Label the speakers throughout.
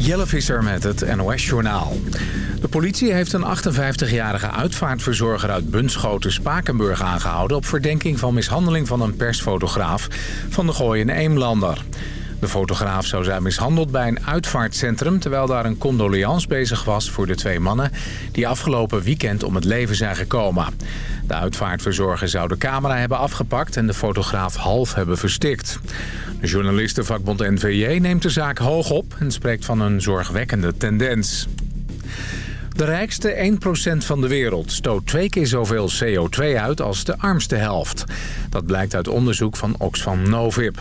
Speaker 1: Jelle Visser met het NOS-journaal. De politie heeft een 58-jarige uitvaartverzorger uit Bunschoten-Spakenburg aangehouden... op verdenking van mishandeling van een persfotograaf van de Gooi en Eemlander. De fotograaf zou zijn mishandeld bij een uitvaartcentrum... terwijl daar een condoleance bezig was voor de twee mannen... die afgelopen weekend om het leven zijn gekomen. De uitvaartverzorger zou de camera hebben afgepakt... en de fotograaf half hebben verstikt. De journalistenvakbond NVJ neemt de zaak hoog op... en spreekt van een zorgwekkende tendens. De rijkste 1% van de wereld stoot twee keer zoveel CO2 uit als de armste helft. Dat blijkt uit onderzoek van Oxfam Novib.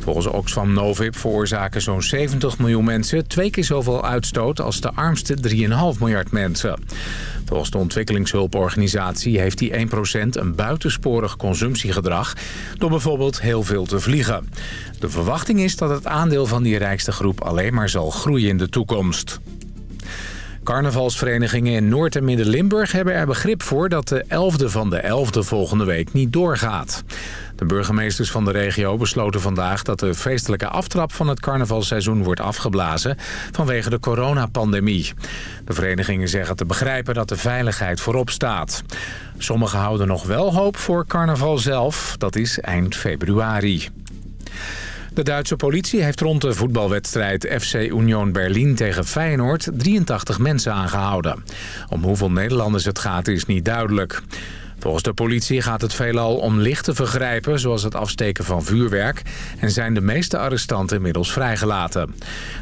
Speaker 1: Volgens Oxfam Novib veroorzaken zo'n 70 miljoen mensen twee keer zoveel uitstoot als de armste 3,5 miljard mensen. Volgens de ontwikkelingshulporganisatie heeft die 1% een buitensporig consumptiegedrag door bijvoorbeeld heel veel te vliegen. De verwachting is dat het aandeel van die rijkste groep alleen maar zal groeien in de toekomst. Carnavalsverenigingen in Noord- en Midden-Limburg hebben er begrip voor dat de 11e van de 11e volgende week niet doorgaat. De burgemeesters van de regio besloten vandaag dat de feestelijke aftrap van het carnavalseizoen wordt afgeblazen vanwege de coronapandemie. De verenigingen zeggen te begrijpen dat de veiligheid voorop staat. Sommigen houden nog wel hoop voor carnaval zelf, dat is eind februari. De Duitse politie heeft rond de voetbalwedstrijd FC Union Berlin tegen Feyenoord 83 mensen aangehouden. Om hoeveel Nederlanders het gaat is niet duidelijk. Volgens de politie gaat het veelal om lichte vergrijpen... zoals het afsteken van vuurwerk... en zijn de meeste arrestanten inmiddels vrijgelaten.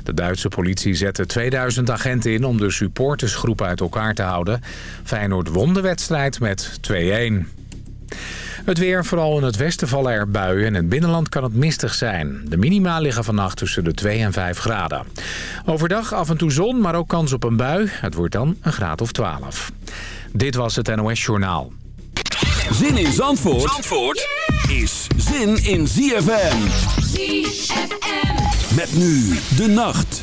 Speaker 1: De Duitse politie zette 2000 agenten in... om de supportersgroep uit elkaar te houden. Feyenoord won de wedstrijd met 2-1. Het weer, vooral in het westen vallen er buien. In het binnenland kan het mistig zijn. De minima liggen vannacht tussen de 2 en 5 graden. Overdag af en toe zon, maar ook kans op een bui. Het wordt dan een graad of 12. Dit was het NOS Journaal.
Speaker 2: Zin in Zandvoort, Zandvoort is zin in ZFM.
Speaker 3: ZFM.
Speaker 2: Met nu de nacht.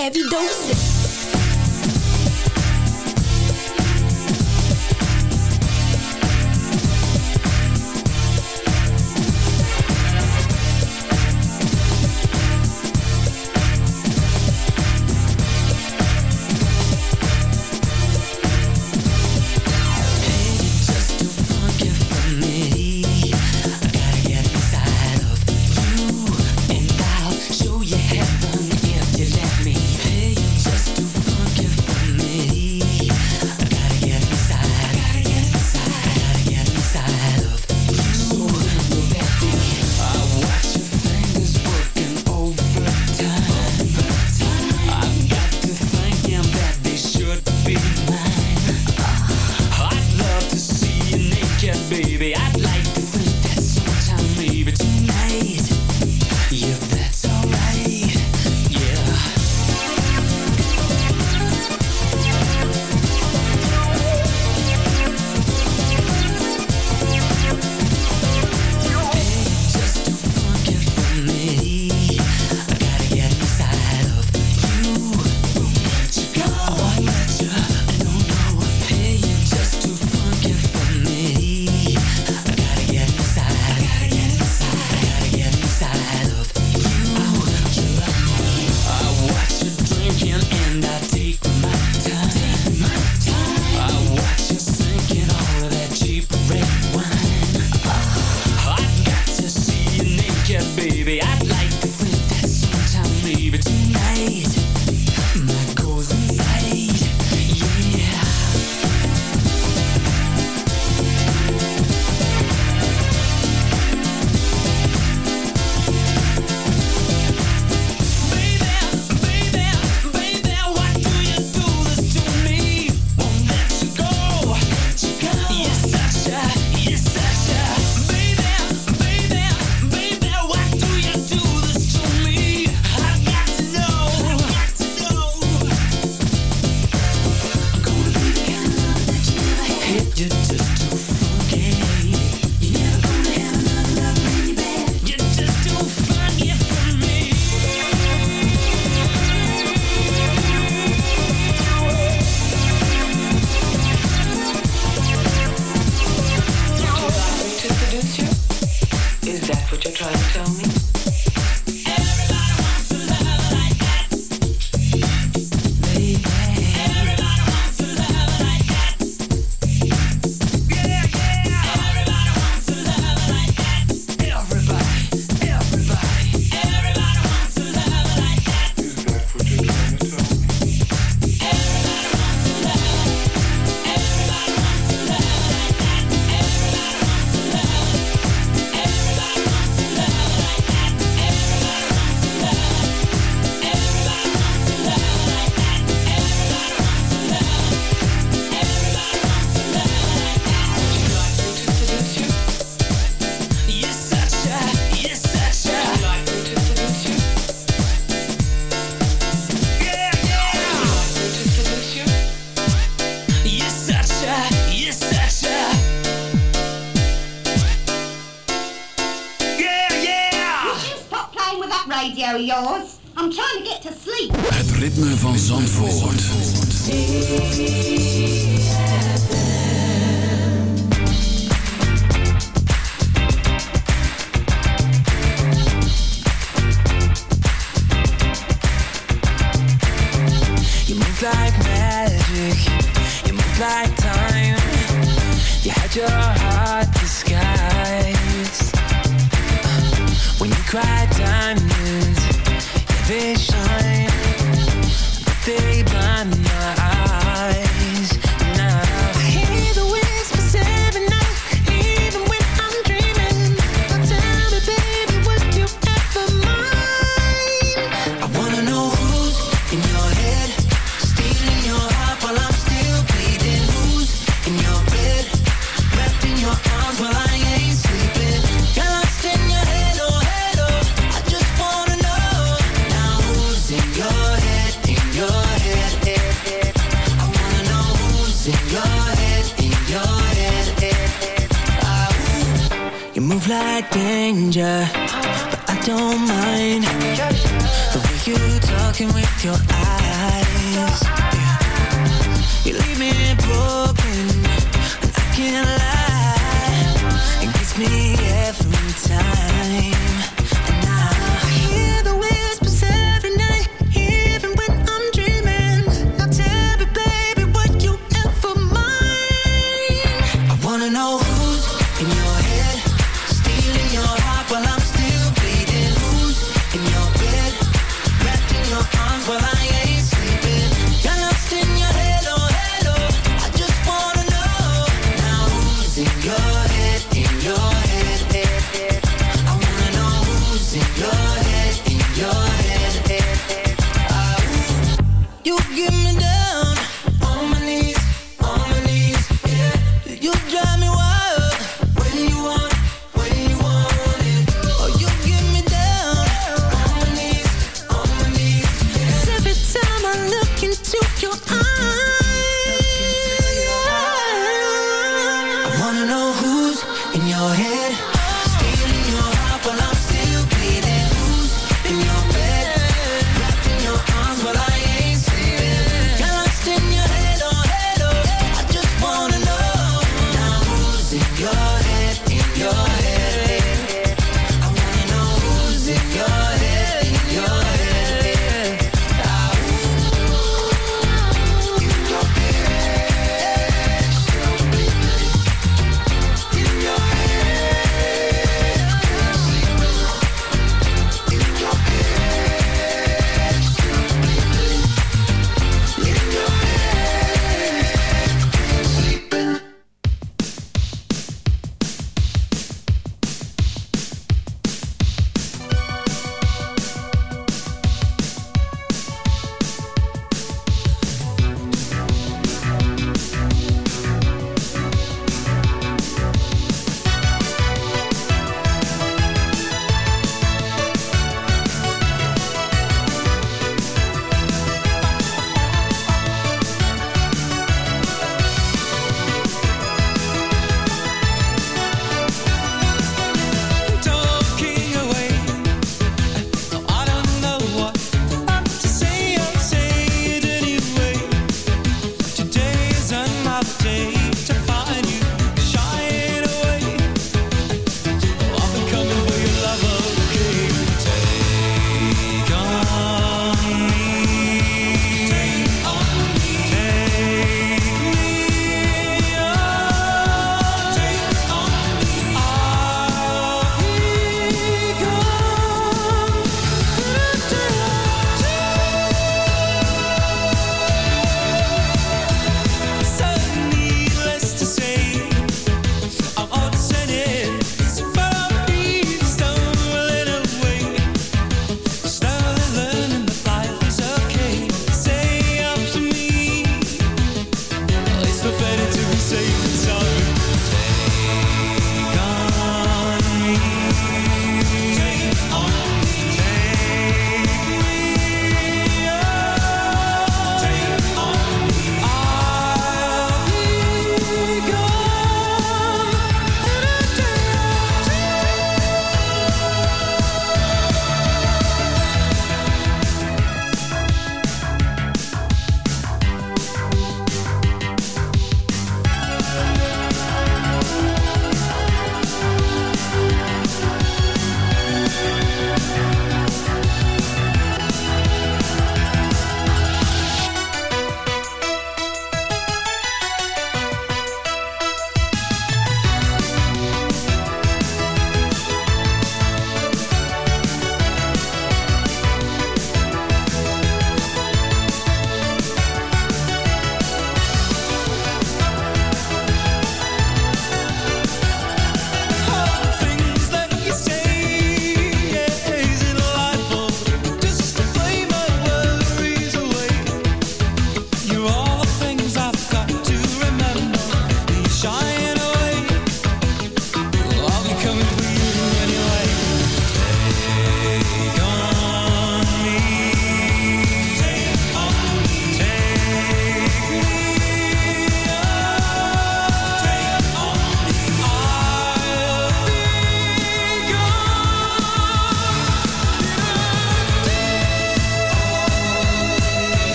Speaker 4: Heavy doses.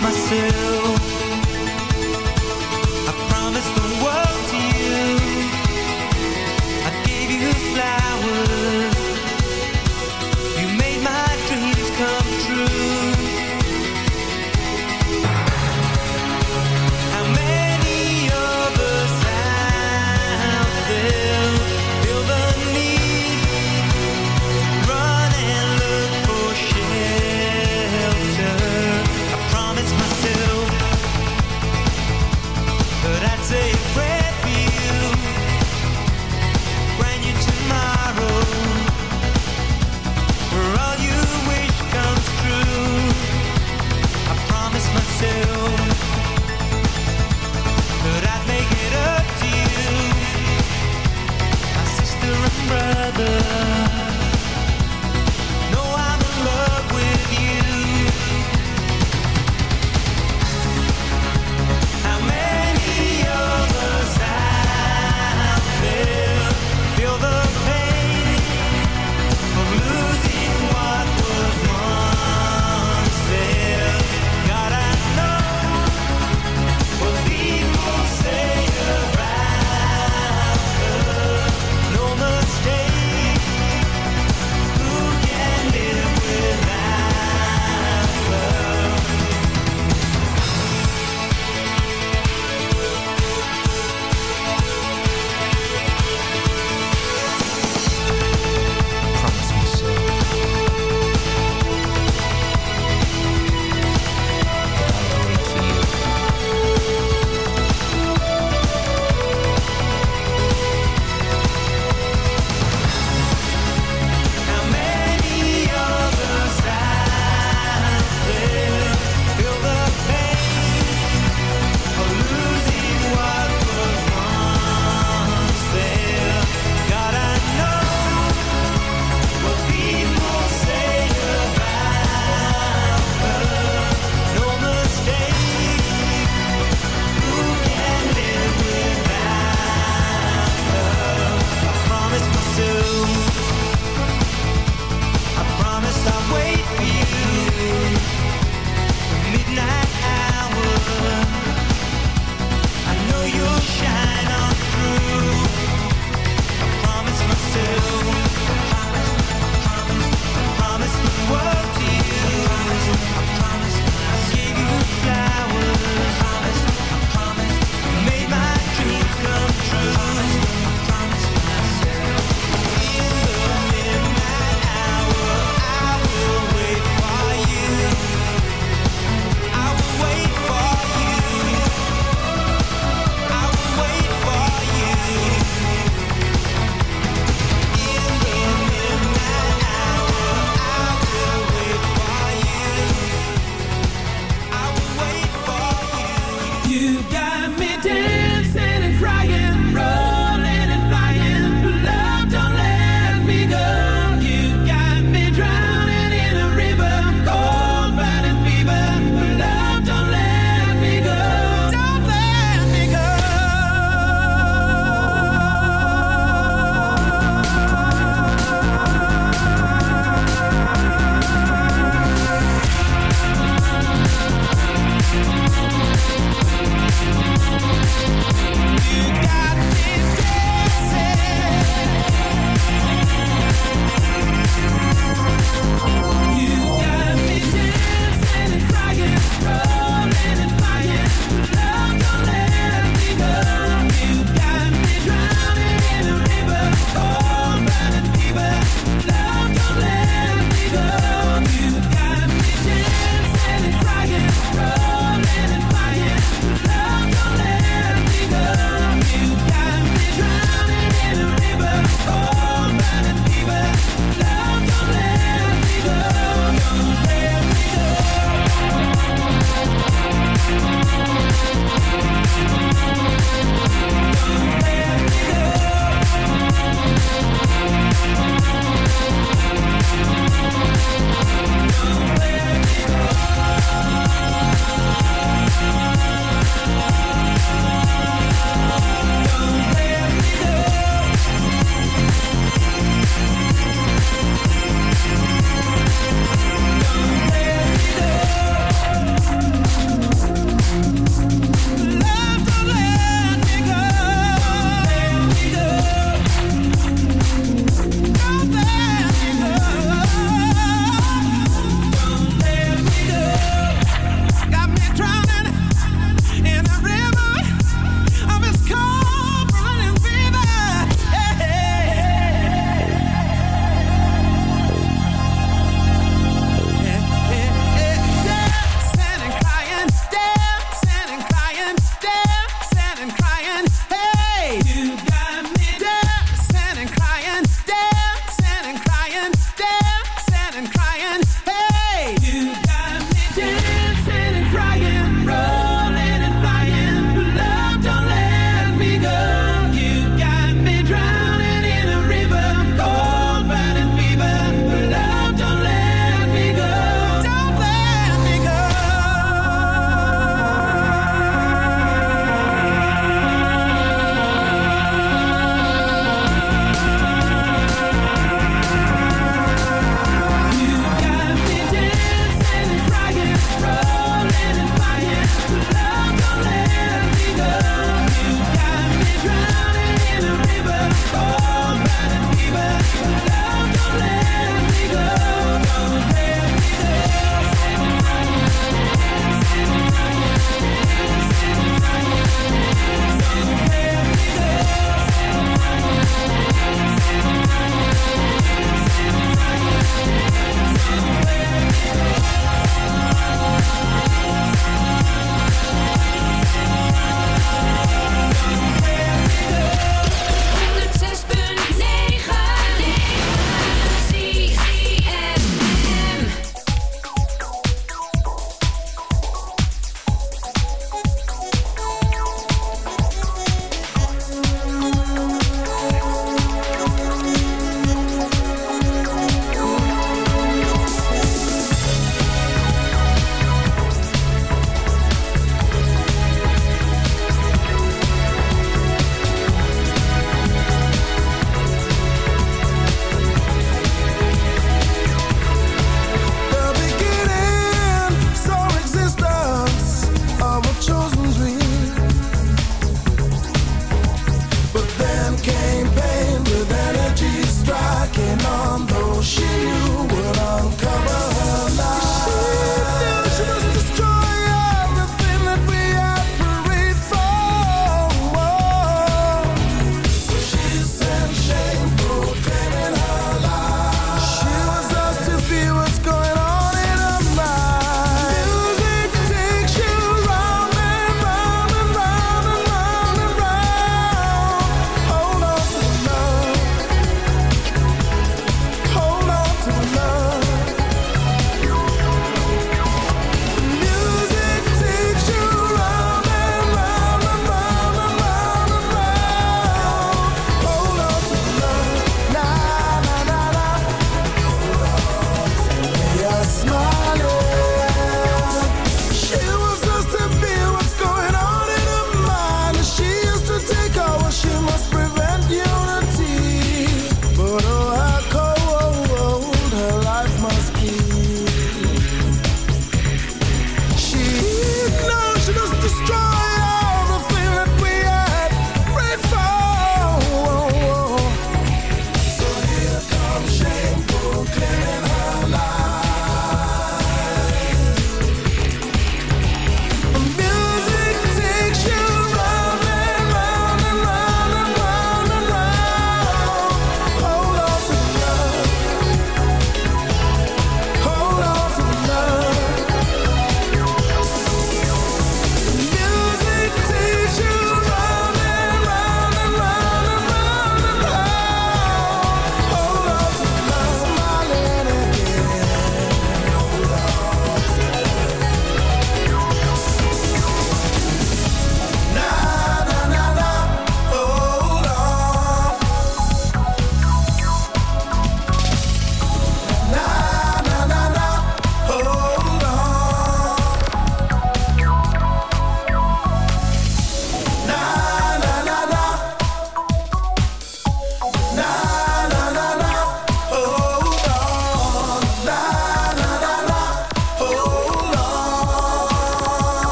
Speaker 5: Myself.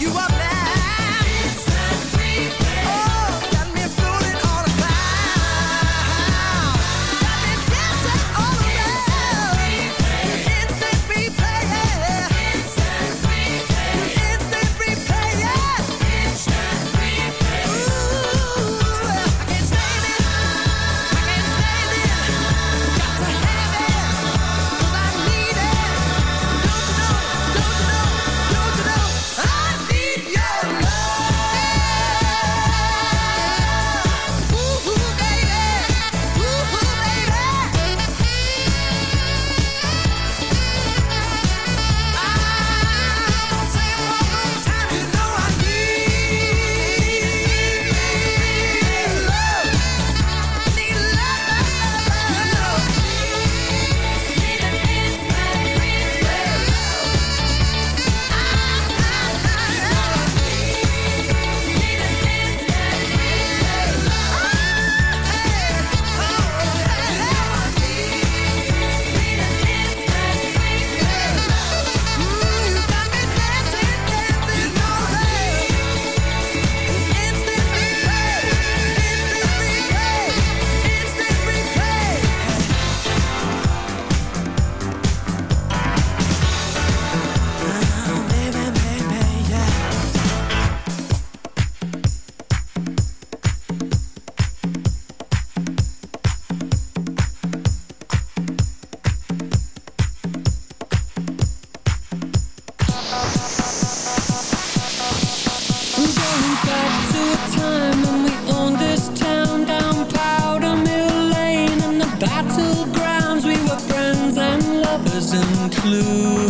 Speaker 5: you
Speaker 6: up. blue.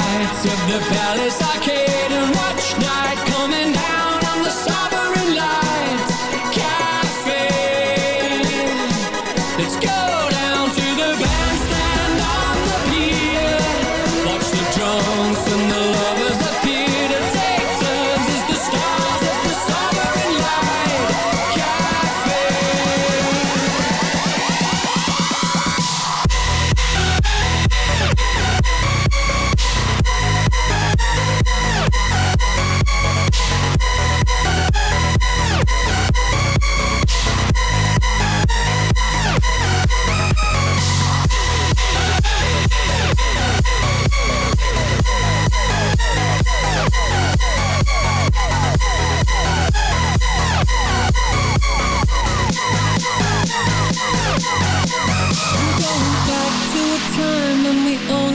Speaker 6: of the Palace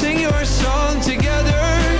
Speaker 5: Sing your song together.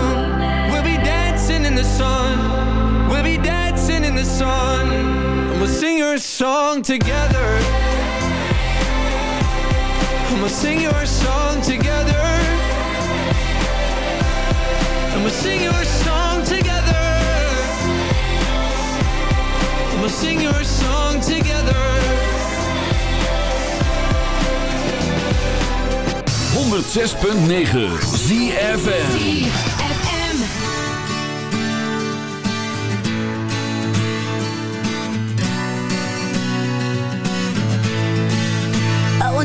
Speaker 5: sun. And we'll sing your song together. And we'll sing your song together. And we'll sing your song together. And we'll sing your song together.
Speaker 2: 106.9 ZFM.